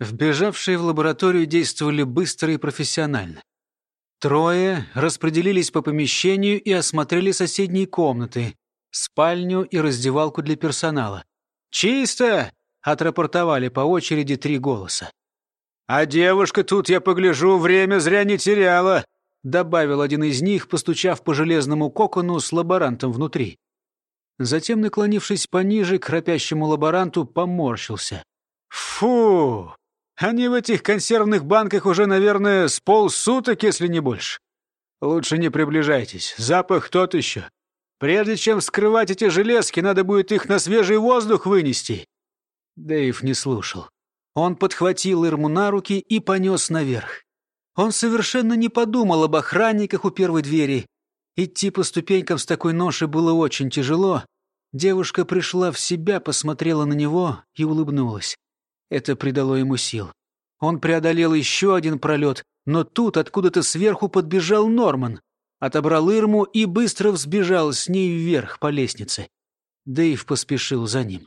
Вбежавшие в лабораторию действовали быстро и профессионально. Трое распределились по помещению и осмотрели соседние комнаты, спальню и раздевалку для персонала. «Чисто!» — отрапортовали по очереди три голоса. «А девушка тут, я погляжу, время зря не теряла», — добавил один из них, постучав по железному кокону с лаборантом внутри. Затем, наклонившись пониже к храпящему лаборанту, поморщился. «Фу! Они в этих консервных банках уже, наверное, с полсуток, если не больше. Лучше не приближайтесь, запах тот еще. Прежде чем вскрывать эти железки, надо будет их на свежий воздух вынести». Дэйв не слушал. Он подхватил Ирму на руки и понес наверх. Он совершенно не подумал об охранниках у первой двери. Идти по ступенькам с такой ношей было очень тяжело. Девушка пришла в себя, посмотрела на него и улыбнулась. Это придало ему сил. Он преодолел еще один пролет, но тут откуда-то сверху подбежал Норман, отобрал Ирму и быстро взбежал с ней вверх по лестнице. Дэйв поспешил за ним.